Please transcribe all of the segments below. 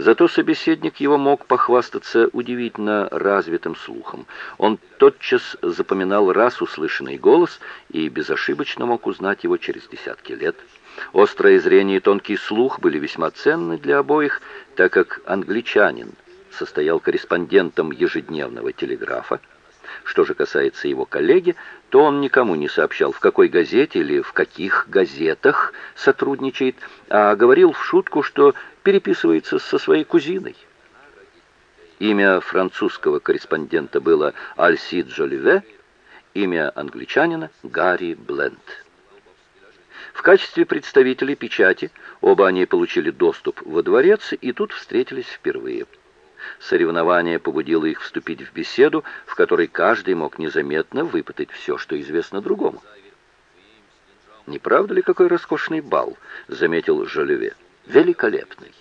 Зато собеседник его мог похвастаться удивительно развитым слухом. Он тотчас запоминал раз услышанный голос и безошибочно мог узнать его через десятки лет. Острое зрение и тонкий слух были весьма ценны для обоих, так как англичанин состоял корреспондентом ежедневного телеграфа. Что же касается его коллеги, то он никому не сообщал, в какой газете или в каких газетах сотрудничает, а говорил в шутку, что переписывается со своей кузиной. Имя французского корреспондента было Альсид Джоливе, имя англичанина Гарри Бленд. В качестве представителей печати оба они получили доступ во дворец и тут встретились впервые. Соревнование побудило их вступить в беседу, в которой каждый мог незаметно выпытать все, что известно другому. «Не правда ли какой роскошный бал?» — заметил Жолеве. «Великолепный!»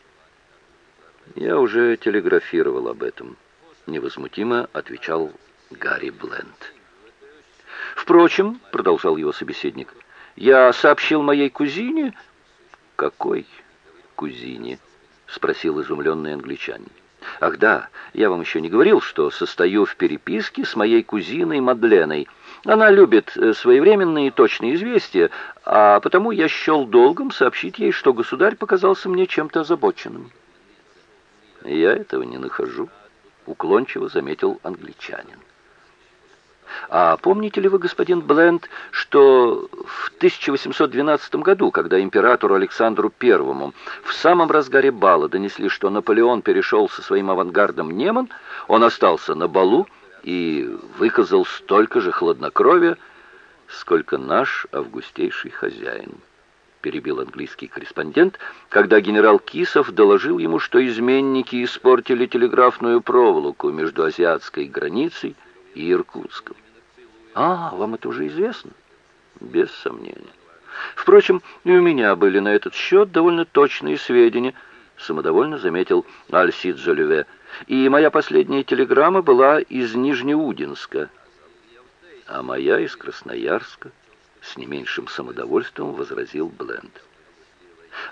«Я уже телеграфировал об этом», — невозмутимо отвечал Гарри Бленд. «Впрочем», — продолжал его собеседник, — «я сообщил моей кузине...» «Какой кузине?» — спросил изумленный англичанин. Ах да, я вам еще не говорил, что состою в переписке с моей кузиной Мадленой. Она любит э, своевременные и точные известия, а потому я счел долгом сообщить ей, что государь показался мне чем-то озабоченным. Я этого не нахожу, уклончиво заметил англичанин. А помните ли вы, господин Бленд, что в 1812 году, когда императору Александру I в самом разгаре бала донесли, что Наполеон перешел со своим авангардом Неман, он остался на балу и выказал столько же хладнокровия, сколько наш августейший хозяин перебил английский корреспондент, когда генерал Кисов доложил ему, что изменники испортили телеграфную проволоку между азиатской границей и Иркутском. А, вам это уже известно? Без сомнения. Впрочем, и у меня были на этот счет довольно точные сведения, самодовольно заметил Альсид Жолеве. И моя последняя телеграмма была из Нижнеудинска, а моя из Красноярска, с не меньшим самодовольством возразил Бленд.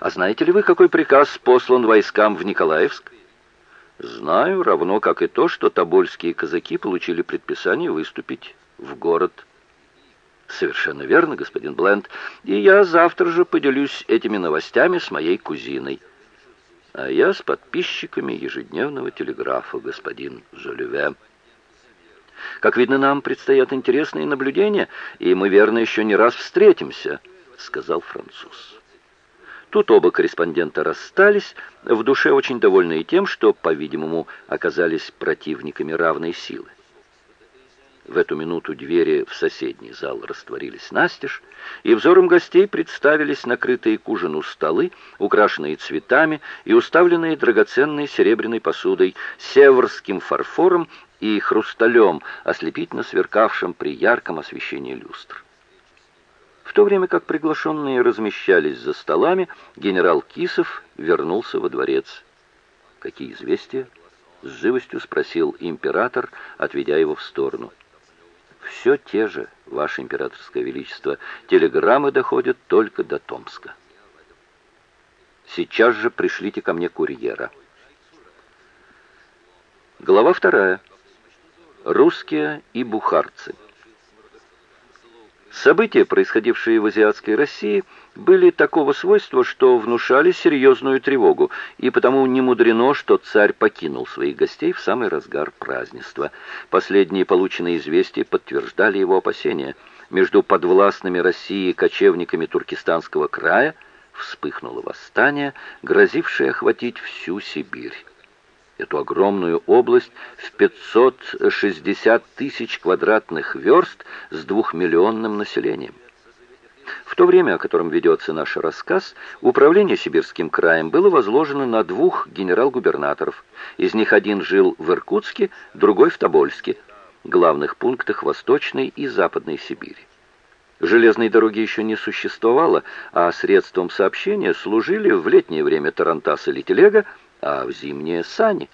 А знаете ли вы, какой приказ послан войскам в Николаевск? Знаю, равно как и то, что тобольские казаки получили предписание выступить в город. Совершенно верно, господин Бленд. И я завтра же поделюсь этими новостями с моей кузиной. А я с подписчиками ежедневного телеграфа, господин Жолеве. Как видно, нам предстоят интересные наблюдения, и мы, верно, еще не раз встретимся, сказал француз. Тут оба корреспондента расстались, в душе очень довольные тем, что, по-видимому, оказались противниками равной силы. В эту минуту двери в соседний зал растворились настежь, и взором гостей представились накрытые к ужину столы, украшенные цветами и уставленные драгоценной серебряной посудой, северским фарфором и хрусталем, ослепительно сверкавшим при ярком освещении люстр. В то время как приглашенные размещались за столами, генерал Кисов вернулся во дворец. «Какие известия?» — с живостью спросил император, отведя его в сторону. Все те же, Ваше Императорское Величество. Телеграммы доходят только до Томска. Сейчас же пришлите ко мне курьера. Глава вторая. Русские и бухарцы. События, происходившие в азиатской России, были такого свойства, что внушали серьезную тревогу, и потому не мудрено, что царь покинул своих гостей в самый разгар празднества. Последние полученные известия подтверждали его опасения. Между подвластными России кочевниками Туркестанского края вспыхнуло восстание, грозившее охватить всю Сибирь эту огромную область в 560 тысяч квадратных верст с двухмиллионным населением. В то время, о котором ведется наш рассказ, управление Сибирским краем было возложено на двух генерал-губернаторов. Из них один жил в Иркутске, другой в Тобольске, главных пунктах Восточной и Западной Сибири. Железной дороги еще не существовало, а средством сообщения служили в летнее время тарантас или телега, а в зимние сани.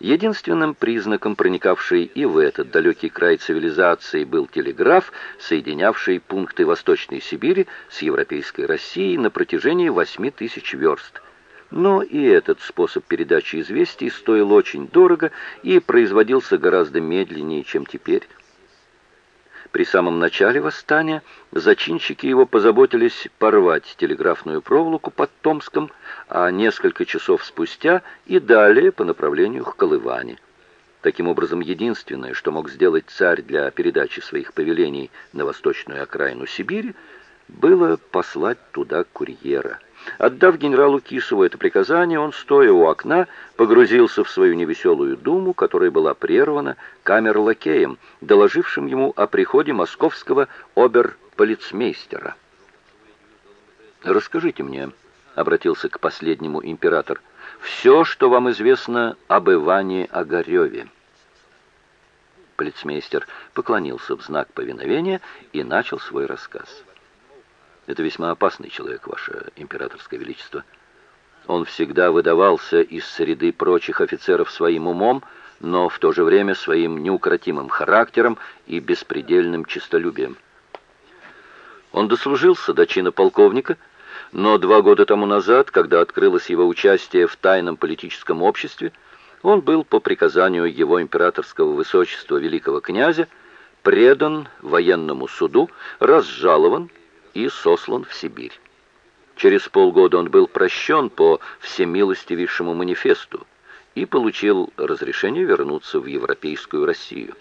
Единственным признаком, проникавшей и в этот далекий край цивилизации, был телеграф, соединявший пункты Восточной Сибири с Европейской Россией на протяжении 8 тысяч верст. Но и этот способ передачи известий стоил очень дорого и производился гораздо медленнее, чем теперь. При самом начале восстания зачинщики его позаботились порвать телеграфную проволоку под Томском, а несколько часов спустя и далее по направлению к Колыване. Таким образом, единственное, что мог сделать царь для передачи своих повелений на восточную окраину Сибири, было послать туда курьера. Отдав генералу Кисову это приказание, он, стоя у окна, погрузился в свою невеселую думу, которая была прервана камер-лакеем, доложившим ему о приходе московского обер-полицмейстера. «Расскажите мне», — обратился к последнему император, — «все, что вам известно об Иване Огареве». Полицмейстер поклонился в знак повиновения и начал свой рассказ. Это весьма опасный человек, ваше императорское величество. Он всегда выдавался из среды прочих офицеров своим умом, но в то же время своим неукротимым характером и беспредельным честолюбием. Он дослужился до чина полковника, но два года тому назад, когда открылось его участие в тайном политическом обществе, он был по приказанию его императорского высочества великого князя предан военному суду, разжалован и сослан в Сибирь. Через полгода он был прощен по всемилостивейшему манифесту и получил разрешение вернуться в европейскую Россию.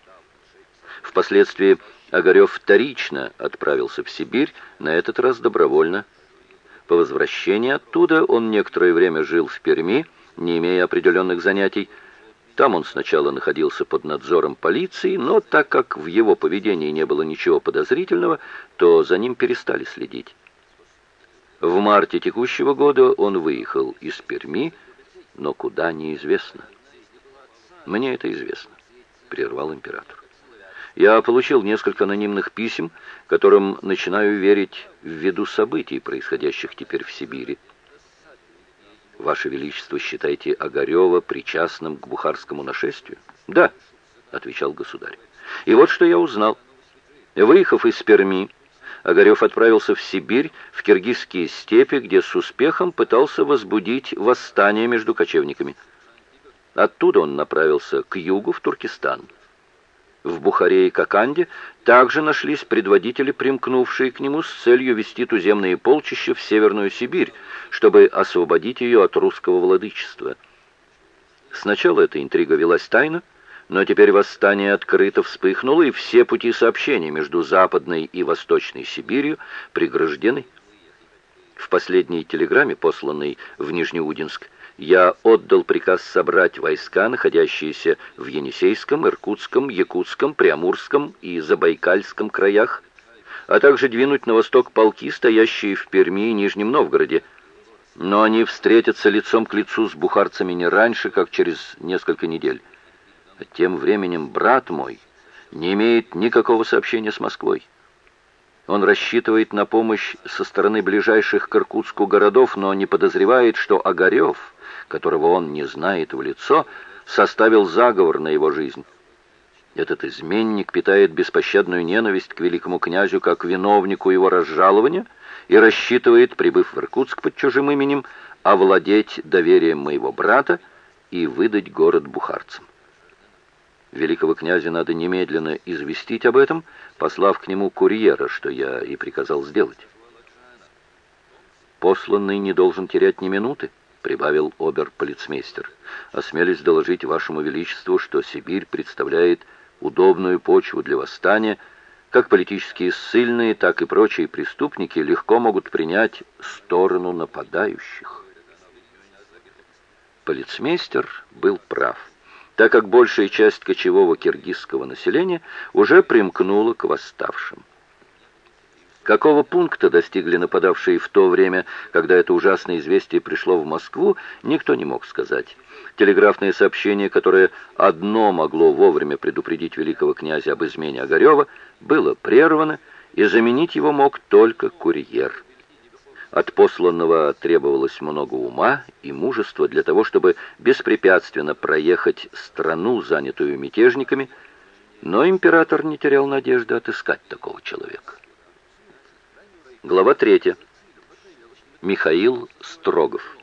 Впоследствии Огарев вторично отправился в Сибирь, на этот раз добровольно. По возвращении оттуда он некоторое время жил в Перми, не имея определенных занятий. Там он сначала находился под надзором полиции, но так как в его поведении не было ничего подозрительного, то за ним перестали следить. В марте текущего года он выехал из Перми, но куда неизвестно. «Мне это известно», — прервал император. «Я получил несколько анонимных писем, которым начинаю верить ввиду событий, происходящих теперь в Сибири. Ваше Величество считаете Огарева причастным к бухарскому нашествию? Да, отвечал государь. И вот что я узнал. Выехав из Перми, Огарев отправился в Сибирь, в киргизские степи, где с успехом пытался возбудить восстание между кочевниками. Оттуда он направился к югу, в Туркестан. В Бухаре и Коканде также нашлись предводители, примкнувшие к нему с целью вести туземные полчища в Северную Сибирь, чтобы освободить ее от русского владычества. Сначала эта интрига велась тайно, но теперь восстание открыто вспыхнуло, и все пути сообщения между Западной и Восточной Сибирью преграждены. В последней телеграмме, посланной в Нижнеудинск, я отдал приказ собрать войска, находящиеся в Енисейском, Иркутском, Якутском, Приамурском и Забайкальском краях, а также двинуть на восток полки, стоящие в Перми и Нижнем Новгороде. Но они встретятся лицом к лицу с бухарцами не раньше, как через несколько недель. А тем временем брат мой не имеет никакого сообщения с Москвой. Он рассчитывает на помощь со стороны ближайших к Иркутску городов, но не подозревает, что Огарев которого он не знает в лицо, составил заговор на его жизнь. Этот изменник питает беспощадную ненависть к великому князю как виновнику его разжалования и рассчитывает, прибыв в Иркутск под чужим именем, овладеть доверием моего брата и выдать город бухарцам. Великого князя надо немедленно известить об этом, послав к нему курьера, что я и приказал сделать. Посланный не должен терять ни минуты прибавил обер-полицмейстер. «Осмелюсь доложить вашему величеству, что Сибирь представляет удобную почву для восстания. Как политические ссыльные, так и прочие преступники легко могут принять сторону нападающих». Полицмейстер был прав, так как большая часть кочевого киргизского населения уже примкнула к восставшим. Какого пункта достигли нападавшие в то время, когда это ужасное известие пришло в Москву, никто не мог сказать. Телеграфное сообщение, которое одно могло вовремя предупредить великого князя об измене Огарева, было прервано, и заменить его мог только курьер. От посланного требовалось много ума и мужества для того, чтобы беспрепятственно проехать страну, занятую мятежниками, но император не терял надежды отыскать такого человека. Глава 3. Михаил Строгов.